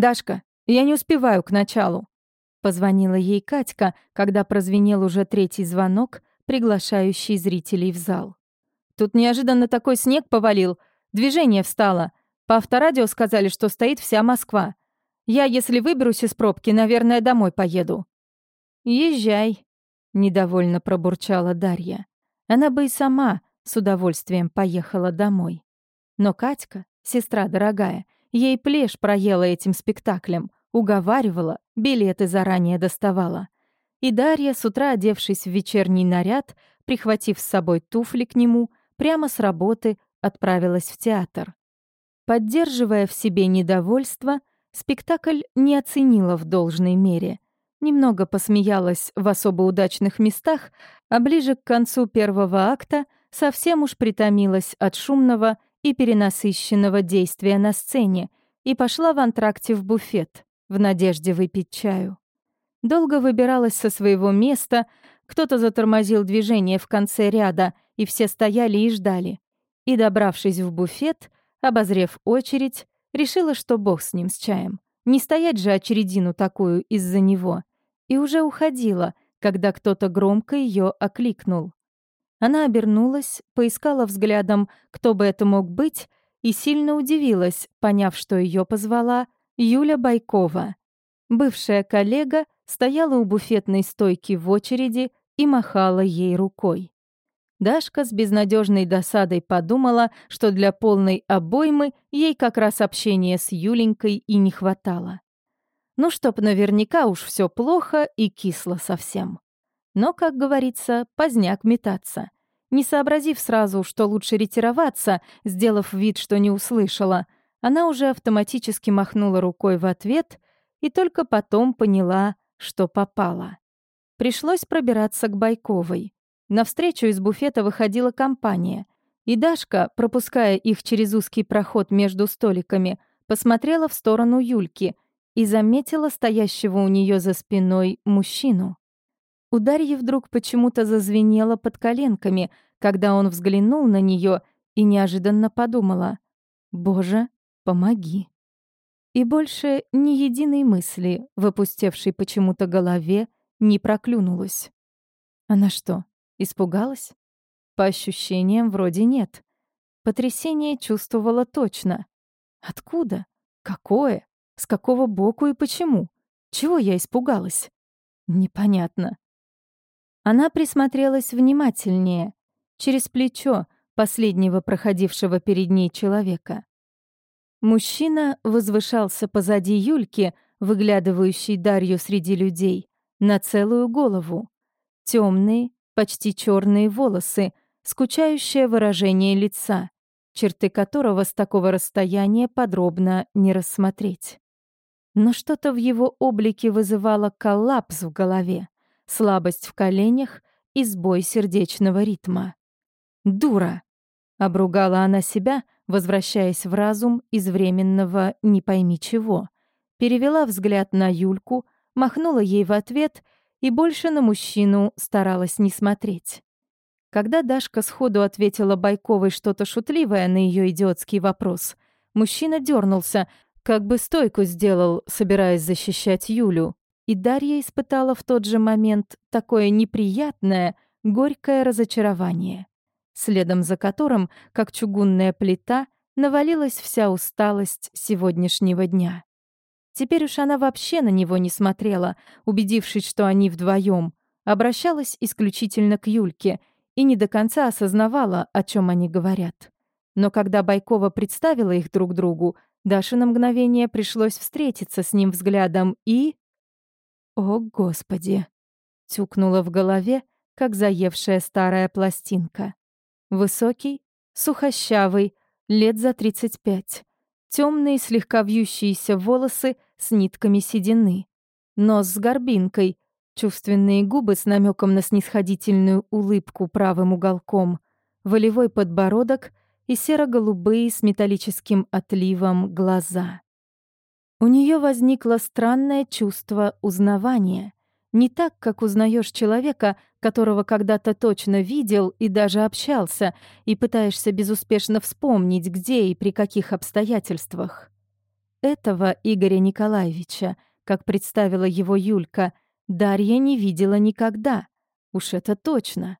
«Дашка, я не успеваю к началу», — позвонила ей Катька, когда прозвенел уже третий звонок, приглашающий зрителей в зал. «Тут неожиданно такой снег повалил, движение встало. По авторадио сказали, что стоит вся Москва. Я, если выберусь из пробки, наверное, домой поеду». «Езжай», — недовольно пробурчала Дарья. Она бы и сама с удовольствием поехала домой. Но Катька, сестра дорогая, ей плешь проела этим спектаклем, уговаривала, билеты заранее доставала. И Дарья, с утра одевшись в вечерний наряд, прихватив с собой туфли к нему, прямо с работы отправилась в театр. Поддерживая в себе недовольство, спектакль не оценила в должной мере — немного посмеялась в особо удачных местах, а ближе к концу первого акта совсем уж притомилась от шумного и перенасыщенного действия на сцене и пошла в антракте в буфет в надежде выпить чаю. Долго выбиралась со своего места, кто-то затормозил движение в конце ряда, и все стояли и ждали. И, добравшись в буфет, обозрев очередь, решила, что бог с ним, с чаем. Не стоять же очередину такую из-за него и уже уходила, когда кто-то громко ее окликнул. Она обернулась, поискала взглядом, кто бы это мог быть, и сильно удивилась, поняв, что ее позвала Юля Байкова. Бывшая коллега стояла у буфетной стойки в очереди и махала ей рукой. Дашка с безнадежной досадой подумала, что для полной обоймы ей как раз общения с Юленькой и не хватало. Ну, чтоб наверняка уж все плохо и кисло совсем. Но, как говорится, поздняк метаться. Не сообразив сразу, что лучше ретироваться, сделав вид, что не услышала, она уже автоматически махнула рукой в ответ и только потом поняла, что попала. Пришлось пробираться к Байковой. Навстречу из буфета выходила компания, и Дашка, пропуская их через узкий проход между столиками, посмотрела в сторону Юльки — и заметила стоящего у нее за спиной мужчину. У Дарьи вдруг почему-то зазвенело под коленками, когда он взглянул на нее и неожиданно подумала «Боже, помоги». И больше ни единой мысли, выпустевшей почему-то голове, не проклюнулась. Она что, испугалась? По ощущениям, вроде нет. Потрясение чувствовала точно. Откуда? Какое? С какого боку и почему? Чего я испугалась? Непонятно. Она присмотрелась внимательнее, через плечо последнего проходившего перед ней человека. Мужчина возвышался позади Юльки, выглядывающей Дарью среди людей, на целую голову. Темные, почти черные волосы, скучающее выражение лица, черты которого с такого расстояния подробно не рассмотреть но что-то в его облике вызывало коллапс в голове, слабость в коленях и сбой сердечного ритма. «Дура!» — обругала она себя, возвращаясь в разум из временного «не пойми чего». Перевела взгляд на Юльку, махнула ей в ответ и больше на мужчину старалась не смотреть. Когда Дашка сходу ответила Байковой что-то шутливое на ее идиотский вопрос, мужчина дернулся, как бы стойку сделал, собираясь защищать Юлю. И Дарья испытала в тот же момент такое неприятное, горькое разочарование, следом за которым, как чугунная плита, навалилась вся усталость сегодняшнего дня. Теперь уж она вообще на него не смотрела, убедившись, что они вдвоем, обращалась исключительно к Юльке и не до конца осознавала, о чем они говорят. Но когда Байкова представила их друг другу, Даше на мгновение пришлось встретиться с ним взглядом и... «О, Господи!» — тюкнула в голове, как заевшая старая пластинка. Высокий, сухощавый, лет за 35. Темные, слегка вьющиеся волосы с нитками седины. Нос с горбинкой, чувственные губы с намеком на снисходительную улыбку правым уголком, волевой подбородок и серо-голубые с металлическим отливом глаза. У нее возникло странное чувство узнавания. Не так, как узнаешь человека, которого когда-то точно видел и даже общался, и пытаешься безуспешно вспомнить, где и при каких обстоятельствах. этого Игоря Николаевича, как представила его Юлька, Дарья не видела никогда. Уж это точно.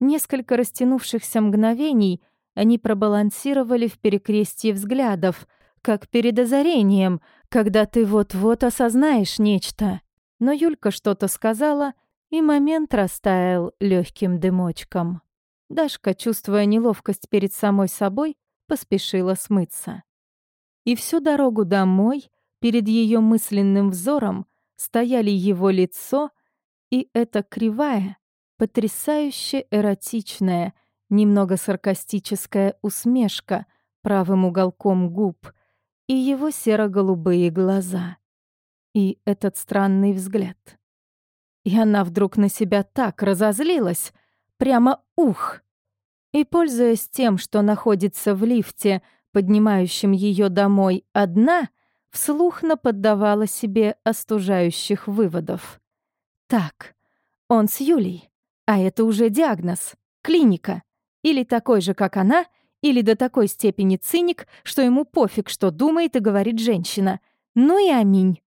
Несколько растянувшихся мгновений они пробалансировали в перекрестии взглядов, как перед озарением, когда ты вот-вот осознаешь нечто. Но Юлька что-то сказала, и момент растаял легким дымочком. Дашка, чувствуя неловкость перед самой собой, поспешила смыться. И всю дорогу домой перед ее мысленным взором стояли его лицо и эта кривая, потрясающе эротичная, немного саркастическая усмешка правым уголком губ и его серо-голубые глаза. И этот странный взгляд. И она вдруг на себя так разозлилась, прямо ух! И, пользуясь тем, что находится в лифте, поднимающем ее домой одна, вслух наподдавала себе остужающих выводов. Так, он с Юлей, а это уже диагноз, клиника. Или такой же, как она, или до такой степени циник, что ему пофиг, что думает и говорит женщина. Ну и аминь.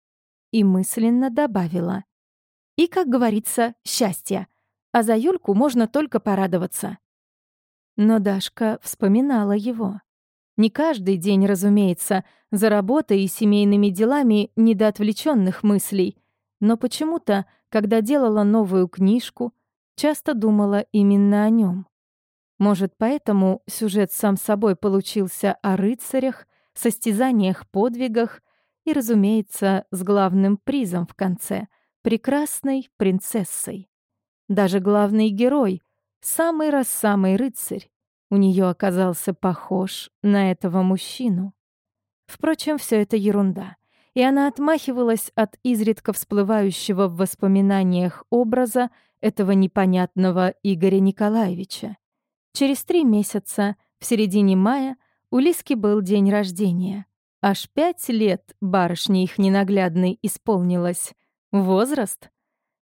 И мысленно добавила. И, как говорится, счастье. А за Юльку можно только порадоваться. Но Дашка вспоминала его. Не каждый день, разумеется, за работой и семейными делами не до отвлеченных мыслей, но почему-то, когда делала новую книжку, часто думала именно о нем. Может, поэтому сюжет сам собой получился о рыцарях, состязаниях, подвигах и, разумеется, с главным призом в конце — прекрасной принцессой. Даже главный герой, самый раз самый рыцарь, у нее оказался похож на этого мужчину. Впрочем, все это ерунда, и она отмахивалась от изредка всплывающего в воспоминаниях образа этого непонятного Игоря Николаевича. Через три месяца, в середине мая, у Лиски был день рождения. Аж пять лет барышне их ненаглядной исполнилось. Возраст?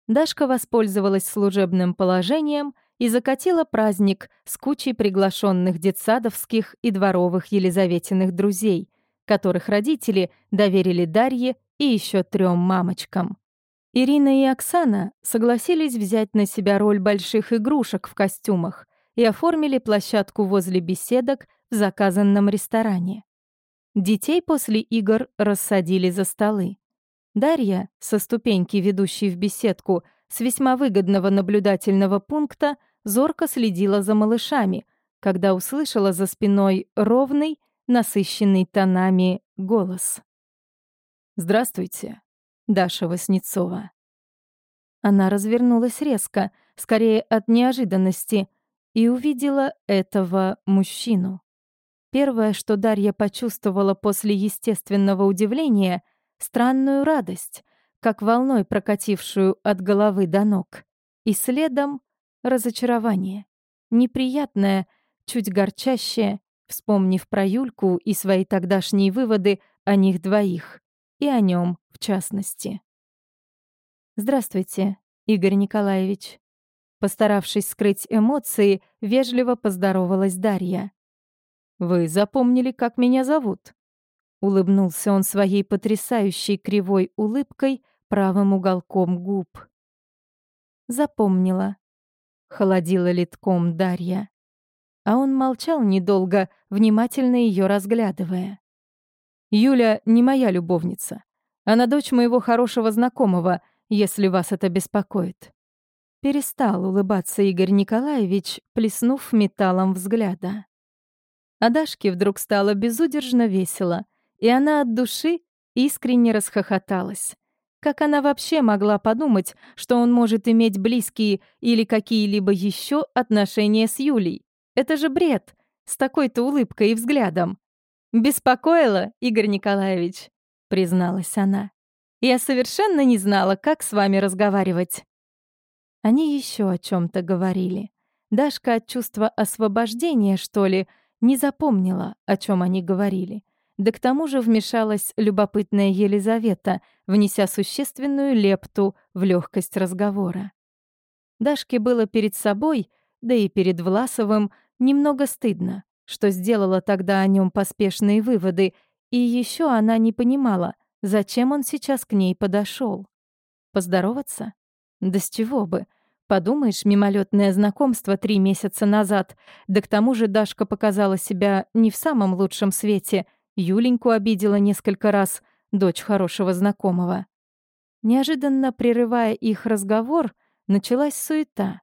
Дашка воспользовалась служебным положением — и закатила праздник с кучей приглашенных детсадовских и дворовых Елизаветиных друзей, которых родители доверили Дарье и еще трем мамочкам. Ирина и Оксана согласились взять на себя роль больших игрушек в костюмах и оформили площадку возле беседок в заказанном ресторане. Детей после игр рассадили за столы. Дарья, со ступеньки, ведущей в беседку, с весьма выгодного наблюдательного пункта, зорко следила за малышами, когда услышала за спиной ровный, насыщенный тонами голос. «Здравствуйте, Даша Васнецова». Она развернулась резко, скорее от неожиданности, и увидела этого мужчину. Первое, что Дарья почувствовала после естественного удивления — странную радость, как волной прокатившую от головы до ног. И следом разочарование. Неприятное, чуть горчащее, вспомнив про Юльку и свои тогдашние выводы о них двоих, и о нем в частности. «Здравствуйте, Игорь Николаевич». Постаравшись скрыть эмоции, вежливо поздоровалась Дарья. «Вы запомнили, как меня зовут?» Улыбнулся он своей потрясающей кривой улыбкой правым уголком губ. «Запомнила», холодила литком Дарья. А он молчал недолго, внимательно ее разглядывая. «Юля не моя любовница. Она дочь моего хорошего знакомого, если вас это беспокоит». Перестал улыбаться Игорь Николаевич, плеснув металлом взгляда. А Дашке вдруг стало безудержно весело, и она от души искренне расхохоталась. Как она вообще могла подумать, что он может иметь близкие или какие-либо еще отношения с Юлей? Это же бред! С такой-то улыбкой и взглядом. «Беспокоила, Игорь Николаевич», — призналась она. «Я совершенно не знала, как с вами разговаривать». Они еще о чем то говорили. Дашка от чувства освобождения, что ли, не запомнила, о чем они говорили. Да к тому же вмешалась любопытная Елизавета, внеся существенную лепту в легкость разговора. Дашке было перед собой, да и перед Власовым, немного стыдно, что сделала тогда о нем поспешные выводы И еще она не понимала, зачем он сейчас к ней подошел. Поздороваться? Да с чего бы? Подумаешь, мимолетное знакомство три месяца назад. Да к тому же Дашка показала себя не в самом лучшем свете. Юленьку обидела несколько раз, дочь хорошего знакомого. Неожиданно прерывая их разговор, началась суета.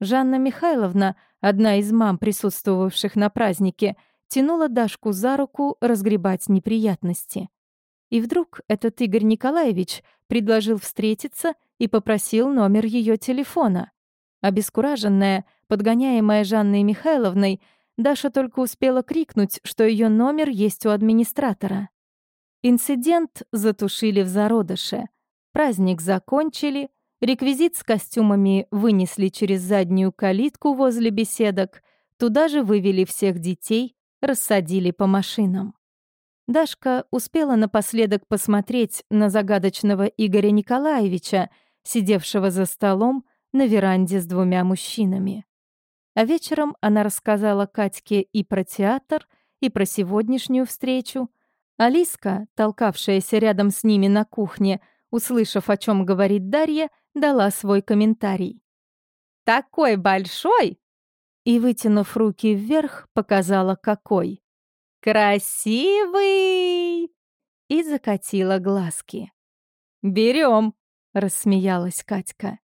Жанна Михайловна, одна из мам, присутствовавших на празднике, тянула Дашку за руку разгребать неприятности. И вдруг этот Игорь Николаевич предложил встретиться и попросил номер ее телефона. Обескураженная, подгоняемая Жанной Михайловной, Даша только успела крикнуть, что ее номер есть у администратора. Инцидент затушили в зародыше. Праздник закончили, реквизит с костюмами вынесли через заднюю калитку возле беседок, туда же вывели всех детей, рассадили по машинам. Дашка успела напоследок посмотреть на загадочного Игоря Николаевича, сидевшего за столом на веранде с двумя мужчинами. А вечером она рассказала Катьке и про театр, и про сегодняшнюю встречу. Алиска, толкавшаяся рядом с ними на кухне, услышав, о чем говорит Дарья, дала свой комментарий. «Такой большой!» И, вытянув руки вверх, показала, какой. «Красивый!» И закатила глазки. «Берем!» — рассмеялась Катька.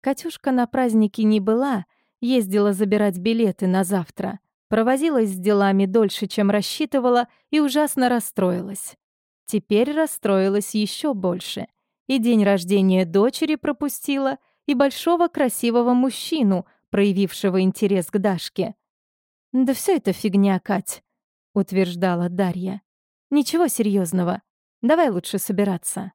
Катюшка на празднике не была, ездила забирать билеты на завтра. Провозилась с делами дольше, чем рассчитывала, и ужасно расстроилась. Теперь расстроилась еще больше. И день рождения дочери пропустила, и большого красивого мужчину, проявившего интерес к Дашке. «Да все это фигня, Кать утверждала Дарья. Ничего серьезного. Давай лучше собираться.